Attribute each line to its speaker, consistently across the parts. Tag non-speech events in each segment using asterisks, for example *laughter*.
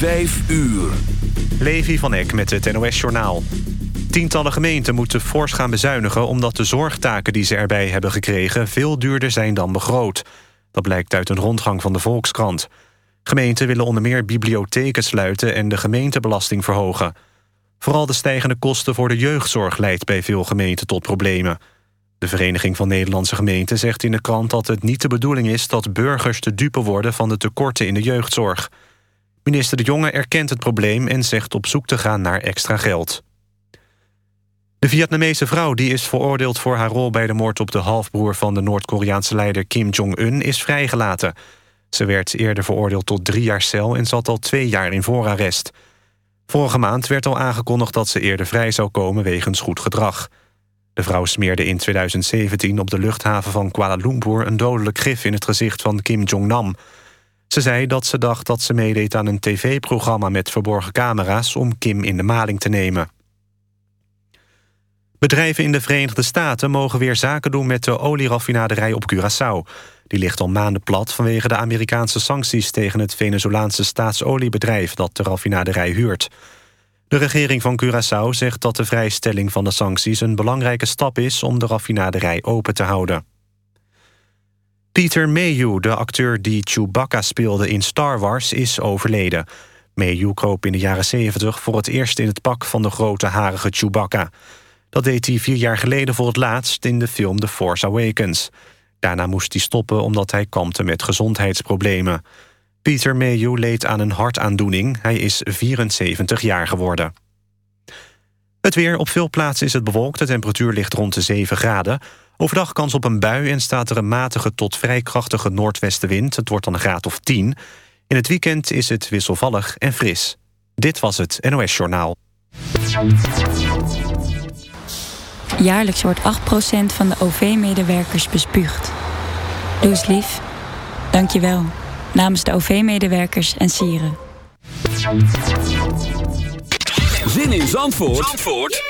Speaker 1: Vijf uur.
Speaker 2: Levi van Eck met het NOS-journaal. Tientallen gemeenten moeten fors gaan bezuinigen... omdat de zorgtaken die ze erbij hebben gekregen... veel duurder zijn dan begroot. Dat blijkt uit een rondgang van de Volkskrant. Gemeenten willen onder meer bibliotheken sluiten... en de gemeentebelasting verhogen. Vooral de stijgende kosten voor de jeugdzorg... leidt bij veel gemeenten tot problemen. De Vereniging van Nederlandse Gemeenten zegt in de krant... dat het niet de bedoeling is dat burgers te dupe worden... van de tekorten in de jeugdzorg... Minister De Jonge erkent het probleem en zegt op zoek te gaan naar extra geld. De Vietnamese vrouw die is veroordeeld voor haar rol bij de moord op de halfbroer van de Noord-Koreaanse leider Kim Jong-un is vrijgelaten. Ze werd eerder veroordeeld tot drie jaar cel en zat al twee jaar in voorarrest. Vorige maand werd al aangekondigd dat ze eerder vrij zou komen wegens goed gedrag. De vrouw smeerde in 2017 op de luchthaven van Kuala Lumpur een dodelijk gif in het gezicht van Kim Jong-nam. Ze zei dat ze dacht dat ze meedeed aan een tv-programma met verborgen camera's... om Kim in de maling te nemen. Bedrijven in de Verenigde Staten mogen weer zaken doen... met de olieraffinaderij op Curaçao. Die ligt al maanden plat vanwege de Amerikaanse sancties... tegen het Venezolaanse staatsoliebedrijf dat de raffinaderij huurt. De regering van Curaçao zegt dat de vrijstelling van de sancties... een belangrijke stap is om de raffinaderij open te houden. Peter Mayhew, de acteur die Chewbacca speelde in Star Wars, is overleden. Mayhew kroop in de jaren 70 voor het eerst in het pak van de grote harige Chewbacca. Dat deed hij vier jaar geleden voor het laatst in de film The Force Awakens. Daarna moest hij stoppen omdat hij kampte met gezondheidsproblemen. Peter Mayhew leed aan een hartaandoening. Hij is 74 jaar geworden. Het weer. Op veel plaatsen is het bewolkt. De temperatuur ligt rond de 7 graden. Overdag kans op een bui en staat er een matige tot vrij krachtige noordwestenwind. Het wordt dan een graad of 10. In het weekend is het wisselvallig en fris. Dit was het NOS Journaal.
Speaker 3: Jaarlijks wordt 8% van de OV-medewerkers bespuugd. Doe eens lief. Dank je wel. Namens de OV-medewerkers en sieren.
Speaker 1: Zin in Zandvoort, Zandvoort?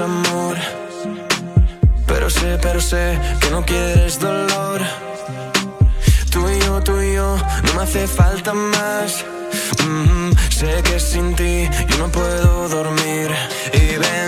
Speaker 4: Amor. Pero sé, pero sé que no quieres dolor. Tú y yo, tú y yo, no me hace falta más. Mm, sé que sin ti yo no puedo dormir. Y vente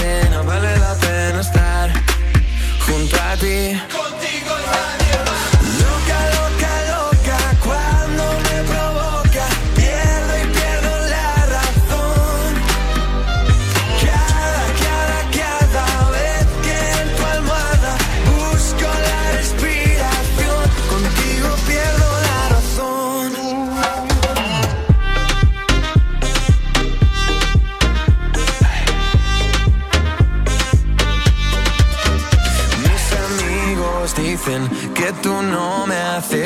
Speaker 4: junto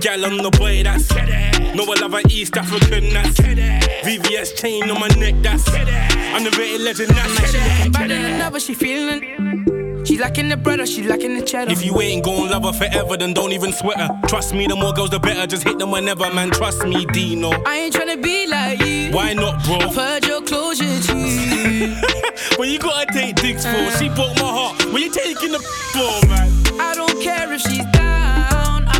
Speaker 5: gal on the boy, that's No, I love an East African, that's VVS chain on my neck, that's Underrated legend, that's
Speaker 6: She looking better than ever, she feeling. She lacking the bread or she lacking the cheddar.
Speaker 5: If you ain't gon' love her forever, then don't even sweat her. Trust me, the more girls, the better. Just hit them whenever, man. Trust me, Deno.
Speaker 6: I ain't tryna be like you.
Speaker 5: Why not, bro?
Speaker 6: I've heard your closure too. *laughs*
Speaker 5: when you gotta take dicks for, she broke my heart. When you taking the *laughs* for, man?
Speaker 6: I don't care if she's. I'm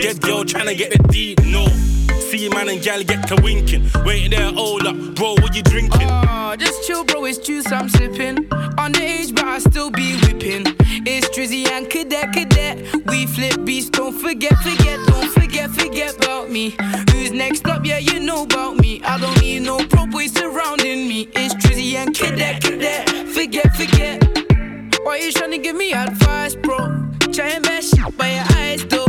Speaker 5: Dead girl tryna get the D, no. See man and gal get to winking. Wait there, hold up, bro, what you drinking?
Speaker 6: Oh, just chill, bro. It's juice I'm sipping. Underage, but I still be whipping. It's Drizzy and Cadet, Cadet. We flip beats, don't forget, forget, don't forget, forget about me. Who's next up? Yeah, you know about me. I don't need no pro boys surrounding me. It's Drizzy and Cadet, Cadet. Forget, forget. Why you tryna give me advice, bro? Try and best shit by your eyes, though.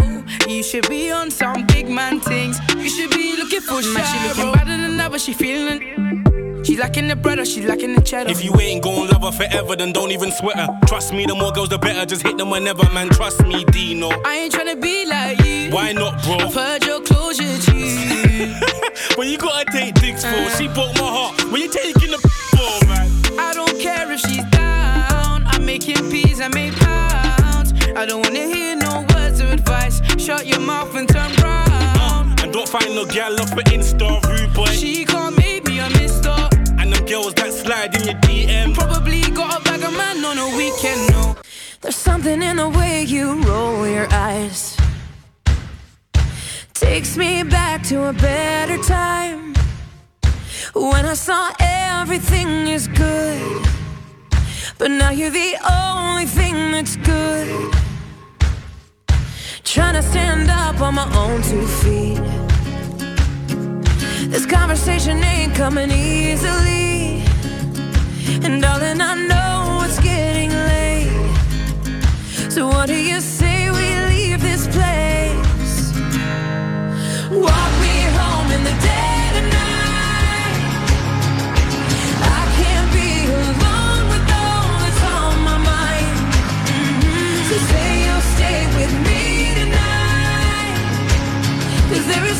Speaker 6: You should be on some big man things. You should be looking for shit. She looking better than ever, she feeling. She lacking the bread or she lacking the cheddar.
Speaker 5: If you ain't gon' love her forever, then don't even sweat her. Trust me, the more girls, the better. Just hit them whenever, man. Trust me, Deno.
Speaker 6: I ain't tryna be like you.
Speaker 5: Why not, bro?
Speaker 6: I've heard your closure too. *laughs*
Speaker 5: when you gotta take dicks for, uh. she broke my heart. Find no gal off for Insta, rude boy.
Speaker 6: She can't make me a mister.
Speaker 5: And them girls that slide in your DM.
Speaker 6: Probably got a bag of man on a weekend, no.
Speaker 7: There's something in the way you roll your eyes. Takes me back to a better time. When I saw everything is good. But now you're the only thing that's good. Trying to stand up on my own two feet. This conversation ain't coming easily. And darling, I know it's getting late. So what do you say we leave this place? Walk me home in the dead of night. I can't be alone with all that's on my mind. Mhm. So say you'll stay with me tonight. 'Cause there is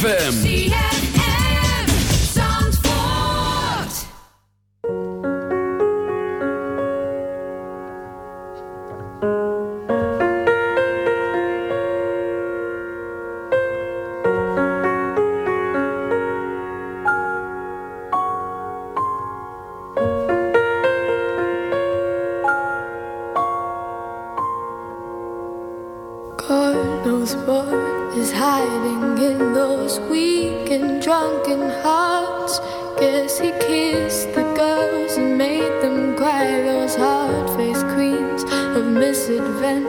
Speaker 8: ZFM.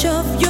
Speaker 7: touch of your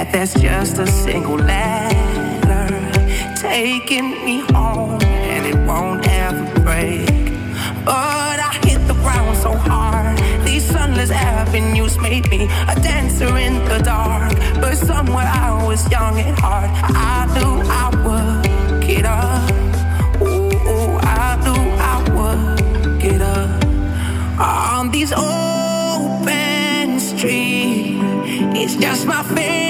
Speaker 6: that that's just a single letter taking me home and it won't ever break. But I hit the ground so hard. These sunless avenues made me a dancer in the dark. But somewhere I was young at heart. I knew I would get up. I knew I would get up on these old. That's my
Speaker 7: favorite.